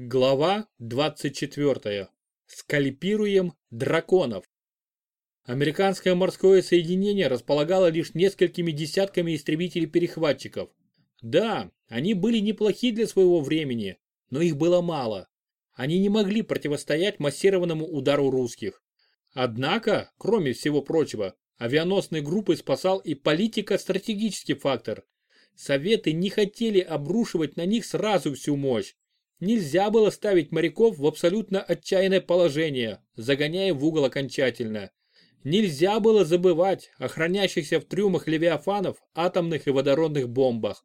Глава 24. Скальпируем драконов. Американское морское соединение располагало лишь несколькими десятками истребителей-перехватчиков. Да, они были неплохи для своего времени, но их было мало. Они не могли противостоять массированному удару русских. Однако, кроме всего прочего, авианосные группы спасал и политико-стратегический фактор. Советы не хотели обрушивать на них сразу всю мощь Нельзя было ставить моряков в абсолютно отчаянное положение, загоняя в угол окончательно. Нельзя было забывать о хранящихся в трюмах левиафанов атомных и водородных бомбах.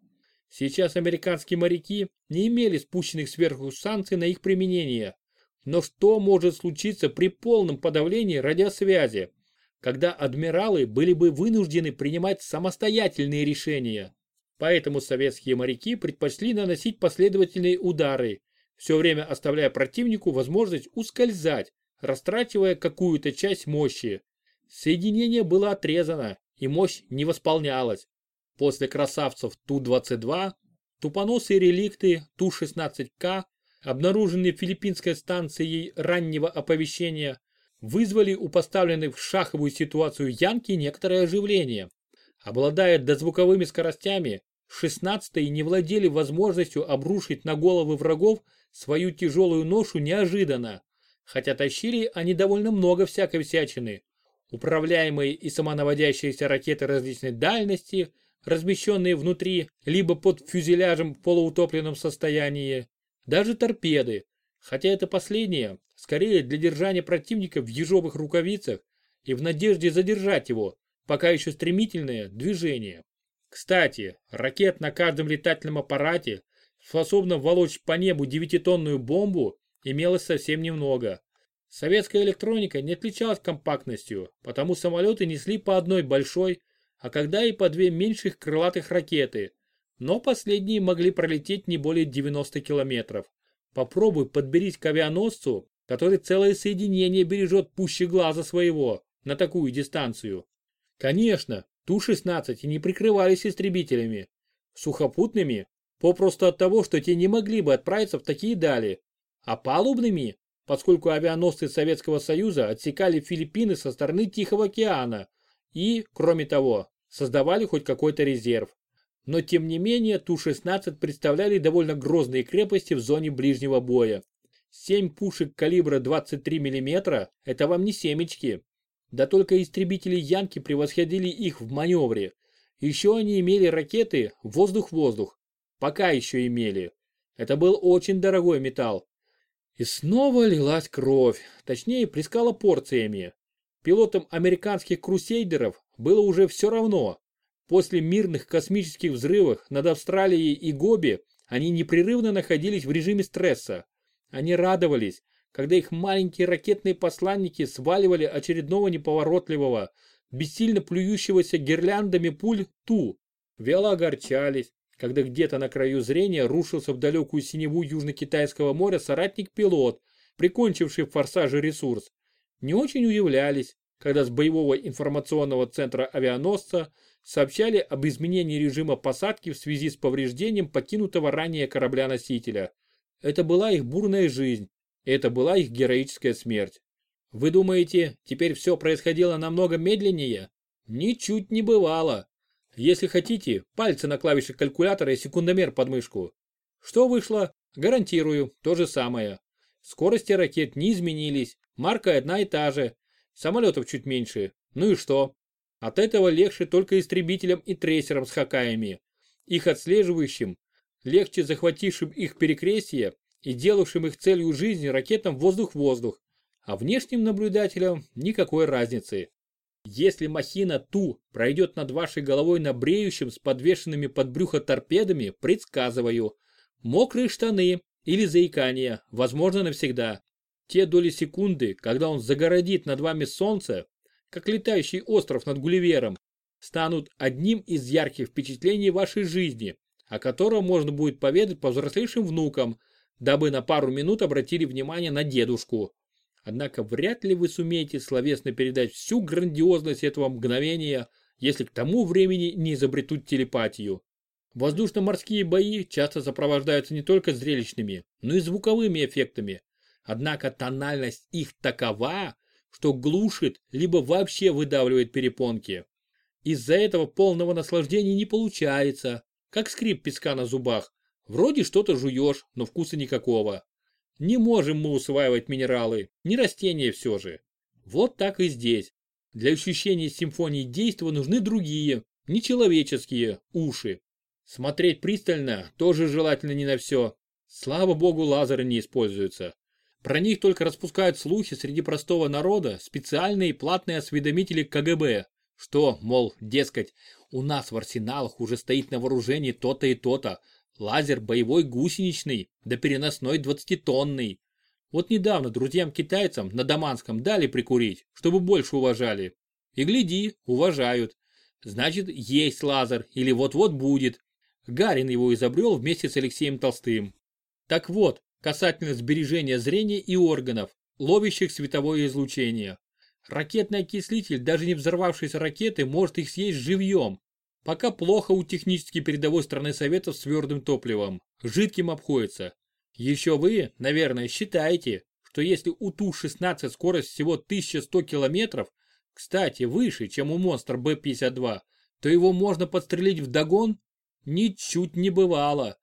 Сейчас американские моряки не имели спущенных сверху санкций на их применение. Но что может случиться при полном подавлении радиосвязи, когда адмиралы были бы вынуждены принимать самостоятельные решения? Поэтому советские моряки предпочли наносить последовательные удары, все время оставляя противнику возможность ускользать, растрачивая какую-то часть мощи. Соединение было отрезано, и мощь не восполнялась. После красавцев Ту-22, тупоносые реликты Ту-16К, обнаруженные филиппинской станцией раннего оповещения, вызвали у поставленных в шаховую ситуацию Янки некоторое оживление. Обладая дозвуковыми скоростями, 16-е не владели возможностью обрушить на головы врагов свою тяжелую ношу неожиданно, хотя тащили они довольно много всякой всячины. Управляемые и самонаводящиеся ракеты различной дальности, размещенные внутри, либо под фюзеляжем в полуутопленном состоянии, даже торпеды, хотя это последнее, скорее для держания противника в ежовых рукавицах и в надежде задержать его, пока еще стремительное движение. Кстати, ракет на каждом летательном аппарате, способном волочь по небу девятитонную бомбу, имелось совсем немного. Советская электроника не отличалась компактностью, потому самолеты несли по одной большой, а когда и по две меньших крылатых ракеты, но последние могли пролететь не более 90 километров. Попробуй подберись к авианосцу, который целое соединение бережет пуще глаза своего на такую дистанцию. Конечно, Ту-16 не прикрывались истребителями. Сухопутными, попросту от того, что те не могли бы отправиться в такие дали. А палубными, поскольку авианосцы Советского Союза отсекали Филиппины со стороны Тихого океана и, кроме того, создавали хоть какой-то резерв. Но тем не менее Ту-16 представляли довольно грозные крепости в зоне ближнего боя. Семь пушек калибра 23 мм – это вам не семечки. Да только истребители Янки превосходили их в маневре. Еще они имели ракеты воздух-воздух. Пока еще имели. Это был очень дорогой металл. И снова лилась кровь, точнее прискала порциями. Пилотам американских крусейдеров было уже все равно. После мирных космических взрывов над Австралией и Гоби они непрерывно находились в режиме стресса. Они радовались, когда их маленькие ракетные посланники сваливали очередного неповоротливого, бессильно плюющегося гирляндами пуль Ту. Вяло огорчались, когда где-то на краю зрения рушился в далекую синеву Южно-Китайского моря соратник-пилот, прикончивший форсаже ресурс. Не очень удивлялись, когда с боевого информационного центра авианосца сообщали об изменении режима посадки в связи с повреждением покинутого ранее корабля-носителя. Это была их бурная жизнь, это была их героическая смерть. Вы думаете, теперь все происходило намного медленнее? Ничуть не бывало. Если хотите, пальцы на клавише калькулятора и секундомер под мышку. Что вышло? Гарантирую, то же самое. Скорости ракет не изменились, марка одна и та же. Самолетов чуть меньше. Ну и что? От этого легче только истребителям и трейсерам с хакаями. Их отслеживающим, легче захватившим их перекрестие и делавшим их целью жизни ракетам воздух-воздух, а внешним наблюдателям никакой разницы. Если махина Ту пройдет над вашей головой на бреющем с подвешенными под брюхо торпедами, предсказываю, мокрые штаны или заикание, возможно навсегда. Те доли секунды, когда он загородит над вами солнце, как летающий остров над Гулливером, станут одним из ярких впечатлений вашей жизни, о котором можно будет поведать повзрослейшим внукам – дабы на пару минут обратили внимание на дедушку. Однако вряд ли вы сумеете словесно передать всю грандиозность этого мгновения, если к тому времени не изобретут телепатию. Воздушно-морские бои часто сопровождаются не только зрелищными, но и звуковыми эффектами. Однако тональность их такова, что глушит, либо вообще выдавливает перепонки. Из-за этого полного наслаждения не получается, как скрип песка на зубах. Вроде что-то жуешь, но вкуса никакого. Не можем мы усваивать минералы, не растения все же. Вот так и здесь. Для ощущения симфонии действа нужны другие, нечеловеческие, уши. Смотреть пристально тоже желательно не на все. Слава богу, лазеры не используются. Про них только распускают слухи среди простого народа специальные платные осведомители КГБ, что, мол, дескать, у нас в арсеналах уже стоит на вооружении то-то и то-то, лазер боевой гусеничный, да переносной 20-тонный. Вот недавно друзьям-китайцам на Даманском дали прикурить, чтобы больше уважали. И гляди, уважают. Значит, есть лазер или вот-вот будет. Гарин его изобрел вместе с Алексеем Толстым. Так вот, касательно сбережения зрения и органов, ловящих световое излучение. Ракетный окислитель даже не взорвавшейся ракеты может их съесть живьем. Пока плохо у технически передовой страны Советов с твердым топливом. Жидким обходится. Еще вы, наверное, считаете, что если у Ту-16 скорость всего 1100 километров, кстати, выше, чем у монстра Б-52, то его можно подстрелить в догон Ничуть не бывало.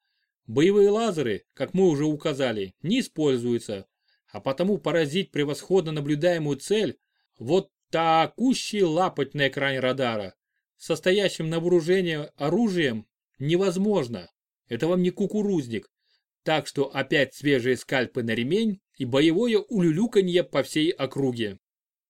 Боевые лазеры, как мы уже указали, не используются, а потому поразить превосходно наблюдаемую цель вот такущий лапоть на экране радара, состоящим на вооружении оружием, невозможно. Это вам не кукурузник. Так что опять свежие скальпы на ремень и боевое улюлюканье по всей округе.